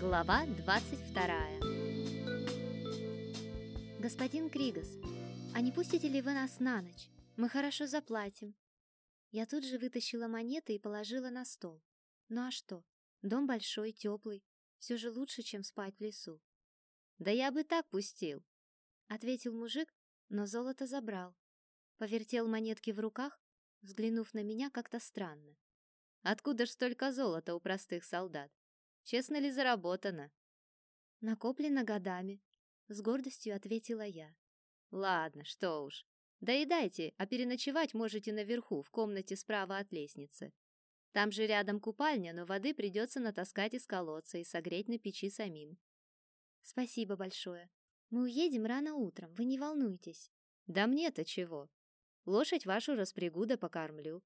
Глава 22 «Господин Кригас, а не пустите ли вы нас на ночь? Мы хорошо заплатим». Я тут же вытащила монеты и положила на стол. Ну а что? Дом большой, теплый. Все же лучше, чем спать в лесу. «Да я бы так пустил», — ответил мужик, но золото забрал. Повертел монетки в руках, взглянув на меня как-то странно. «Откуда ж столько золота у простых солдат? Честно ли заработано?» «Накоплено годами», — с гордостью ответила я. «Ладно, что уж. Доедайте, а переночевать можете наверху, в комнате справа от лестницы. Там же рядом купальня, но воды придется натаскать из колодца и согреть на печи самим». «Спасибо большое. Мы уедем рано утром, вы не волнуйтесь». «Да мне-то чего? Лошадь вашу распрягу да покормлю.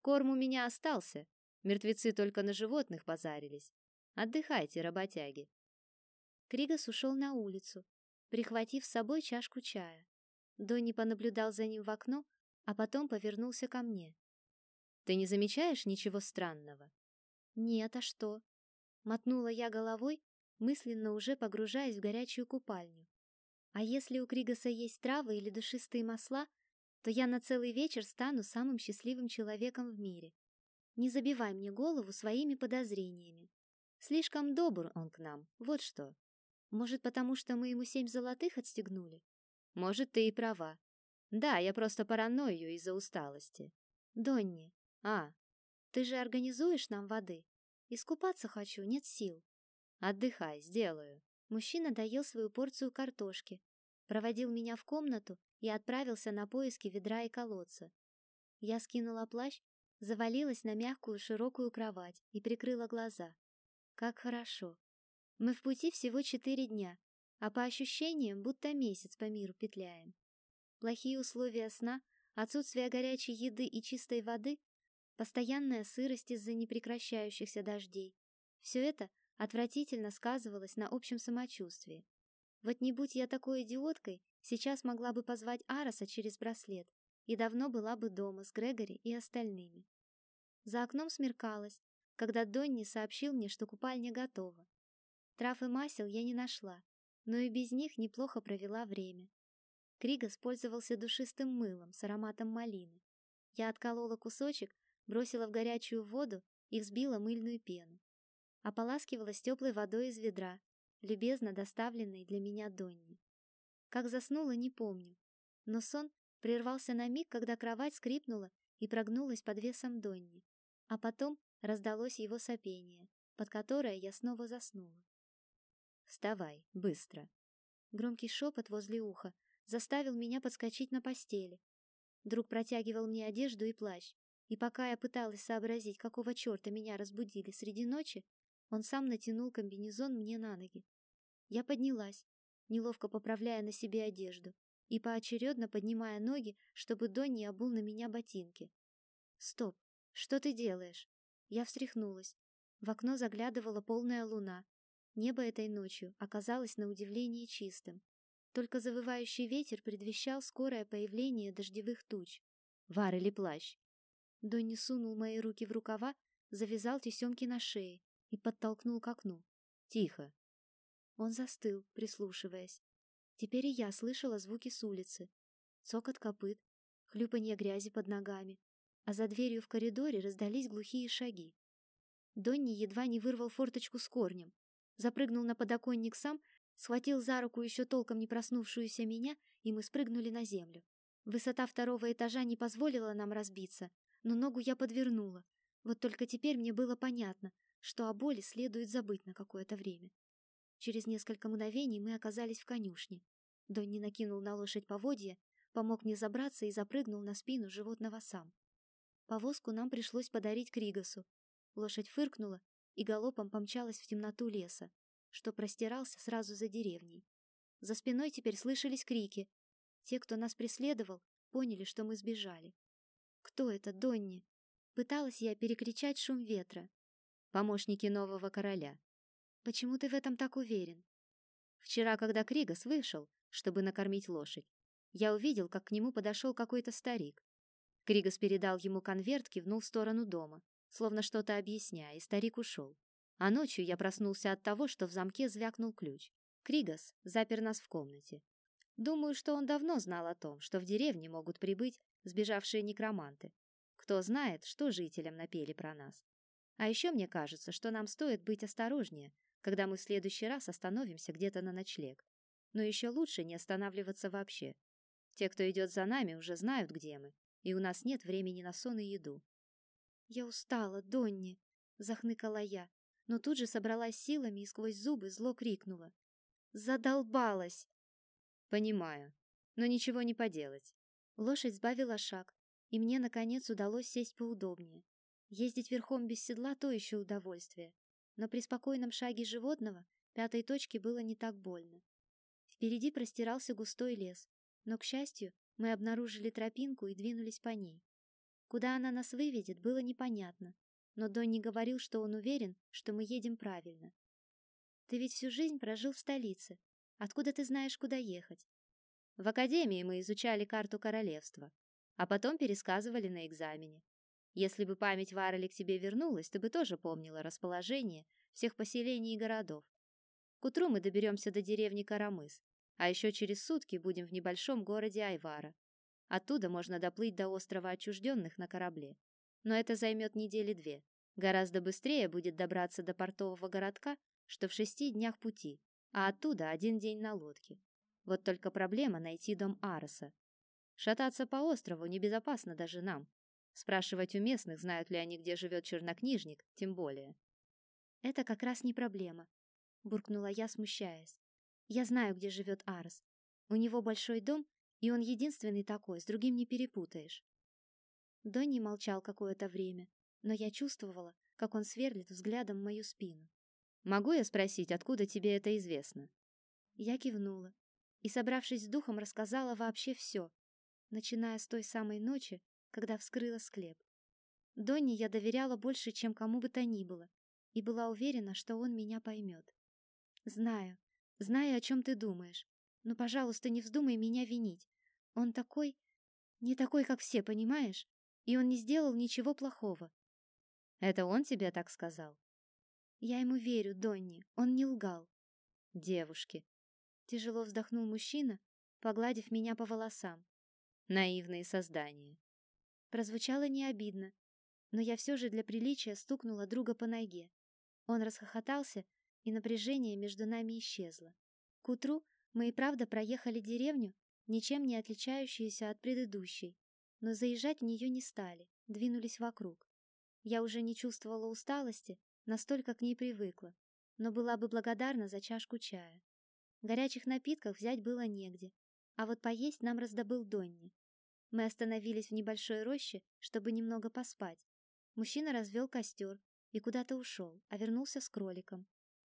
Корм у меня остался. Мертвецы только на животных позарились. Отдыхайте, работяги. Кригас ушел на улицу, прихватив с собой чашку чая. Донни понаблюдал за ним в окно, а потом повернулся ко мне. «Ты не замечаешь ничего странного?» «Нет, а что?» Мотнула я головой, мысленно уже погружаясь в горячую купальню. «А если у Кригаса есть травы или душистые масла, то я на целый вечер стану самым счастливым человеком в мире. Не забивай мне голову своими подозрениями. Слишком добр он к нам, вот что. Может, потому что мы ему семь золотых отстегнули? Может, ты и права. Да, я просто паранойю из-за усталости. Донни, а, ты же организуешь нам воды? Искупаться хочу, нет сил. Отдыхай, сделаю. Мужчина доел свою порцию картошки, проводил меня в комнату и отправился на поиски ведра и колодца. Я скинула плащ, завалилась на мягкую широкую кровать и прикрыла глаза. Как хорошо. Мы в пути всего четыре дня, а по ощущениям будто месяц по миру петляем. Плохие условия сна, отсутствие горячей еды и чистой воды, постоянная сырость из-за непрекращающихся дождей. Все это отвратительно сказывалось на общем самочувствии. Вот не будь я такой идиоткой, сейчас могла бы позвать Араса через браслет и давно была бы дома с Грегори и остальными. За окном смеркалось, когда Донни сообщил мне, что купальня готова. Трав и масел я не нашла, но и без них неплохо провела время. Крига использовался душистым мылом с ароматом малины. Я отколола кусочек, бросила в горячую воду и взбила мыльную пену. Ополаскивалась теплой водой из ведра, любезно доставленной для меня Донни. Как заснула, не помню, но сон прервался на миг, когда кровать скрипнула и прогнулась под весом Донни, а потом Раздалось его сопение, под которое я снова заснула. «Вставай, быстро!» Громкий шепот возле уха заставил меня подскочить на постели. Друг протягивал мне одежду и плащ, и пока я пыталась сообразить, какого черта меня разбудили среди ночи, он сам натянул комбинезон мне на ноги. Я поднялась, неловко поправляя на себе одежду и поочередно поднимая ноги, чтобы Донни обул на меня ботинки. «Стоп! Что ты делаешь?» Я встряхнулась. В окно заглядывала полная луна. Небо этой ночью оказалось на удивление чистым. Только завывающий ветер предвещал скорое появление дождевых туч. Вар или плащ? Донни сунул мои руки в рукава, завязал тесемки на шее и подтолкнул к окну. Тихо. Он застыл, прислушиваясь. Теперь и я слышала звуки с улицы. Цокот копыт, хлюпанье грязи под ногами, а за дверью в коридоре раздались глухие шаги. Донни едва не вырвал форточку с корнем, запрыгнул на подоконник сам, схватил за руку еще толком не проснувшуюся меня, и мы спрыгнули на землю. Высота второго этажа не позволила нам разбиться, но ногу я подвернула. Вот только теперь мне было понятно, что о боли следует забыть на какое-то время. Через несколько мгновений мы оказались в конюшне. Донни накинул на лошадь поводья, помог мне забраться и запрыгнул на спину животного сам. Повозку нам пришлось подарить Кригасу. Лошадь фыркнула и галопом помчалась в темноту леса, что простирался сразу за деревней. За спиной теперь слышались крики. Те, кто нас преследовал, поняли, что мы сбежали. «Кто это, Донни?» Пыталась я перекричать шум ветра. «Помощники нового короля». «Почему ты в этом так уверен?» «Вчера, когда Кригас вышел, чтобы накормить лошадь, я увидел, как к нему подошел какой-то старик. Кригас передал ему конверт, кивнул в сторону дома, словно что-то объясняя, и старик ушел. А ночью я проснулся от того, что в замке звякнул ключ. Кригас запер нас в комнате. Думаю, что он давно знал о том, что в деревне могут прибыть сбежавшие некроманты. Кто знает, что жителям напели про нас. А еще мне кажется, что нам стоит быть осторожнее, когда мы в следующий раз остановимся где-то на ночлег. Но еще лучше не останавливаться вообще. Те, кто идет за нами, уже знают, где мы, и у нас нет времени на сон и еду. «Я устала, Донни!» — захныкала я, но тут же собралась силами и сквозь зубы зло крикнула. «Задолбалась!» «Понимаю, но ничего не поделать». Лошадь сбавила шаг, и мне, наконец, удалось сесть поудобнее. Ездить верхом без седла — то еще удовольствие, но при спокойном шаге животного пятой точке было не так больно. Впереди простирался густой лес, но, к счастью, мы обнаружили тропинку и двинулись по ней. Куда она нас выведет, было непонятно, но Донни говорил, что он уверен, что мы едем правильно. Ты ведь всю жизнь прожил в столице. Откуда ты знаешь, куда ехать? В академии мы изучали карту королевства, а потом пересказывали на экзамене. Если бы память Варели к тебе вернулась, ты бы тоже помнила расположение всех поселений и городов. К утру мы доберемся до деревни Карамыс, а еще через сутки будем в небольшом городе Айвара. Оттуда можно доплыть до острова Отчужденных на корабле. Но это займет недели две. Гораздо быстрее будет добраться до портового городка, что в шести днях пути, а оттуда один день на лодке. Вот только проблема найти дом Ареса. Шататься по острову небезопасно даже нам. Спрашивать у местных, знают ли они, где живет чернокнижник, тем более. Это как раз не проблема, буркнула я, смущаясь. Я знаю, где живет Арес. У него большой дом, и он единственный такой, с другим не перепутаешь. Донни молчал какое-то время, но я чувствовала, как он сверлит взглядом мою спину. «Могу я спросить, откуда тебе это известно?» Я кивнула и, собравшись с духом, рассказала вообще все, начиная с той самой ночи, когда вскрыла склеп. Донни я доверяла больше, чем кому бы то ни было, и была уверена, что он меня поймет. Знаю, знаю, о чем ты думаешь, но, пожалуйста, не вздумай меня винить. Он такой... не такой, как все, понимаешь? И он не сделал ничего плохого. Это он тебе так сказал? Я ему верю, Донни, он не лгал. Девушки. Тяжело вздохнул мужчина, погладив меня по волосам. Наивные создания. Прозвучало не обидно, но я все же для приличия стукнула друга по ноге. Он расхохотался, и напряжение между нами исчезло. К утру мы и правда проехали деревню, ничем не отличающуюся от предыдущей, но заезжать в нее не стали, двинулись вокруг. Я уже не чувствовала усталости, настолько к ней привыкла, но была бы благодарна за чашку чая. Горячих напитков взять было негде, а вот поесть нам раздобыл Донни. Мы остановились в небольшой роще, чтобы немного поспать. Мужчина развел костер и куда-то ушел, а вернулся с кроликом.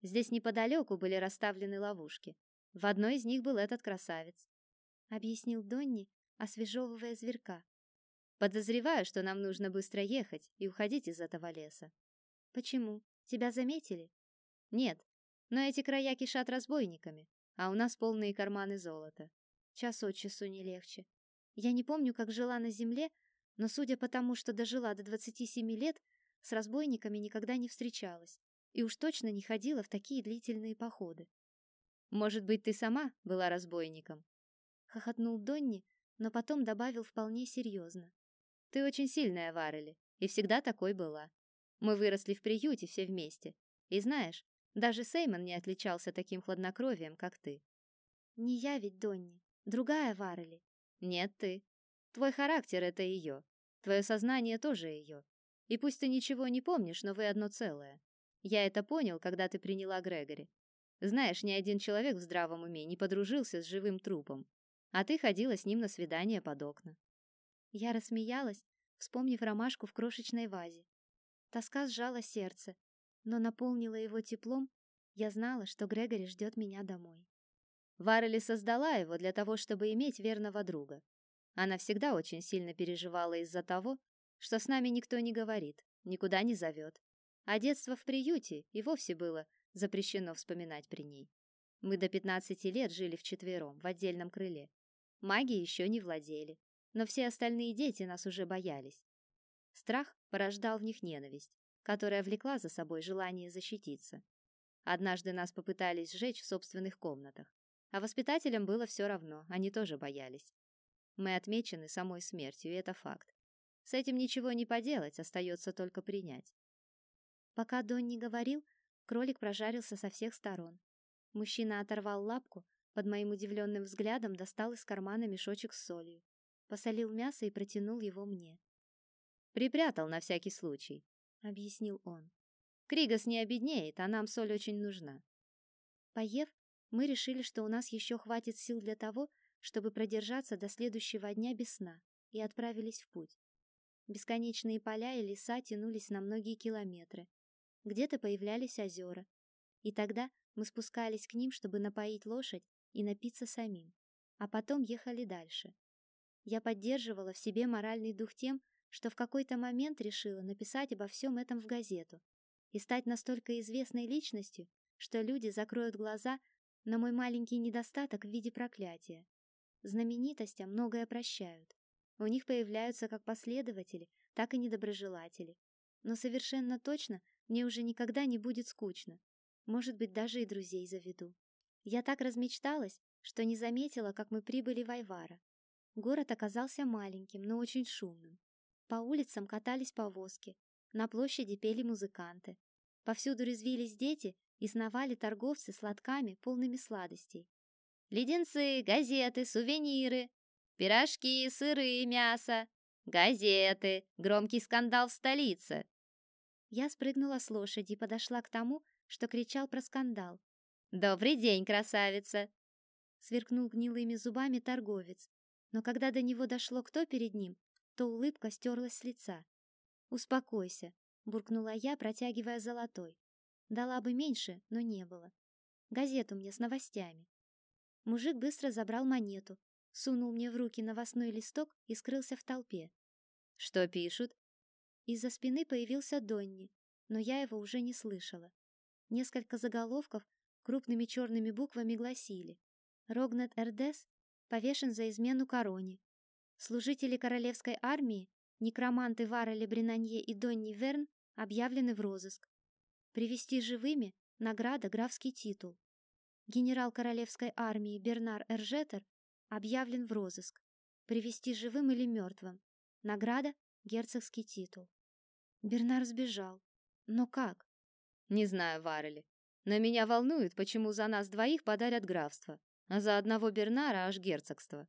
Здесь неподалеку были расставлены ловушки. В одной из них был этот красавец. Объяснил Донни, освежевывая зверька. Подозреваю, что нам нужно быстро ехать и уходить из этого леса. Почему? Тебя заметили? Нет, но эти края кишат разбойниками, а у нас полные карманы золота. Час от часу не легче. Я не помню, как жила на земле, но судя по тому, что дожила до 27 лет, с разбойниками никогда не встречалась и уж точно не ходила в такие длительные походы. Может быть, ты сама была разбойником? Хохотнул Донни, но потом добавил вполне серьезно. Ты очень сильная, Варели, и всегда такой была. Мы выросли в приюте все вместе. И знаешь, даже Сеймон не отличался таким хладнокровием, как ты. Не я ведь, Донни, другая Варели. Нет, ты. Твой характер — это ее. Твое сознание тоже ее. И пусть ты ничего не помнишь, но вы одно целое. Я это понял, когда ты приняла Грегори. Знаешь, ни один человек в здравом уме не подружился с живым трупом. А ты ходила с ним на свидание под окна. Я рассмеялась, вспомнив ромашку в крошечной вазе. Тоска сжала сердце, но наполнила его теплом. Я знала, что Грегори ждет меня домой. Варели создала его для того, чтобы иметь верного друга. Она всегда очень сильно переживала из-за того, что с нами никто не говорит, никуда не зовет. А детство в приюте и вовсе было запрещено вспоминать при ней. Мы до 15 лет жили вчетвером, в отдельном крыле. Маги еще не владели но все остальные дети нас уже боялись. Страх порождал в них ненависть, которая влекла за собой желание защититься. Однажды нас попытались сжечь в собственных комнатах, а воспитателям было все равно, они тоже боялись. Мы отмечены самой смертью, и это факт. С этим ничего не поделать, остается только принять. Пока Дон не говорил, кролик прожарился со всех сторон. Мужчина оторвал лапку, под моим удивленным взглядом достал из кармана мешочек с солью, посолил мясо и протянул его мне. «Припрятал на всякий случай», — объяснил он. «Кригас не обеднеет, а нам соль очень нужна». Поев, мы решили, что у нас еще хватит сил для того, чтобы продержаться до следующего дня без сна, и отправились в путь. Бесконечные поля и леса тянулись на многие километры. Где-то появлялись озера. И тогда мы спускались к ним, чтобы напоить лошадь и напиться самим. А потом ехали дальше. Я поддерживала в себе моральный дух тем, что в какой-то момент решила написать обо всем этом в газету и стать настолько известной личностью, что люди закроют глаза на мой маленький недостаток в виде проклятия. Знаменитостям многое прощают. У них появляются как последователи, так и недоброжелатели. Но совершенно точно мне уже никогда не будет скучно. Может быть, даже и друзей заведу. Я так размечталась, что не заметила, как мы прибыли в Айвара. Город оказался маленьким, но очень шумным. По улицам катались повозки, на площади пели музыканты. Повсюду резвились дети и сновали торговцы с лотками, полными сладостей. «Леденцы, газеты, сувениры!» Пирожки, сыры, мясо, газеты, громкий скандал в столице. Я спрыгнула с лошади и подошла к тому, что кричал про скандал. «Добрый день, красавица!» Сверкнул гнилыми зубами торговец. Но когда до него дошло, кто перед ним, то улыбка стерлась с лица. «Успокойся», — буркнула я, протягивая золотой. Дала бы меньше, но не было. Газету мне с новостями. Мужик быстро забрал монету, сунул мне в руки новостной листок и скрылся в толпе. «Что пишут?» Из-за спины появился Донни, но я его уже не слышала. Несколько заголовков крупными черными буквами гласили «Рогнет Эрдес повешен за измену короне. Служители королевской армии, некроманты Варели Бринанье и Донни Верн объявлены в розыск. Привести живыми награда графский титул. Генерал королевской армии Бернар Эржетер объявлен в розыск. Привести живым или мертвым. Награда — герцогский титул. Бернар сбежал. Но как? Не знаю, Варели. Но меня волнует, почему за нас двоих подарят графство, а за одного Бернара аж герцогство.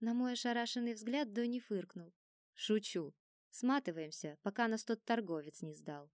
На мой ошарашенный взгляд Донни фыркнул. Шучу. Сматываемся, пока нас тот торговец не сдал.